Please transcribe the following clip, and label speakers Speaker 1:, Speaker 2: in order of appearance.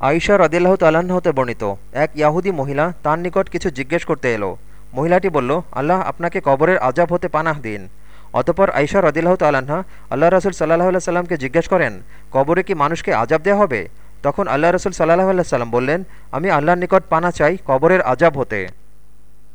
Speaker 1: আইসা রদিল্লাহ তাল্লাহ্ন হতে বর্ণিত এক ইয়াহুদি মহিলা তার নিকট কিছু জিজ্ঞেস করতে এলো। মহিলাটি বলল, আল্লাহ আপনাকে কবরের আজাব হতে পানাহ দিন। অতপর আইসা রদিল্লাহ তাল্লাহা আল্লাহ রসুল সাল্লাহ সাল্লামকে জিজ্ঞেস করেন, কবরে কি মানুষকে আজাব দেওয়া হবে? তখন আল্লাহ রসুল সাল্লাহ সাল্লাম বললেন, আমি আল্লাহর নিকট পানা চাই কবরের আজাব হতে।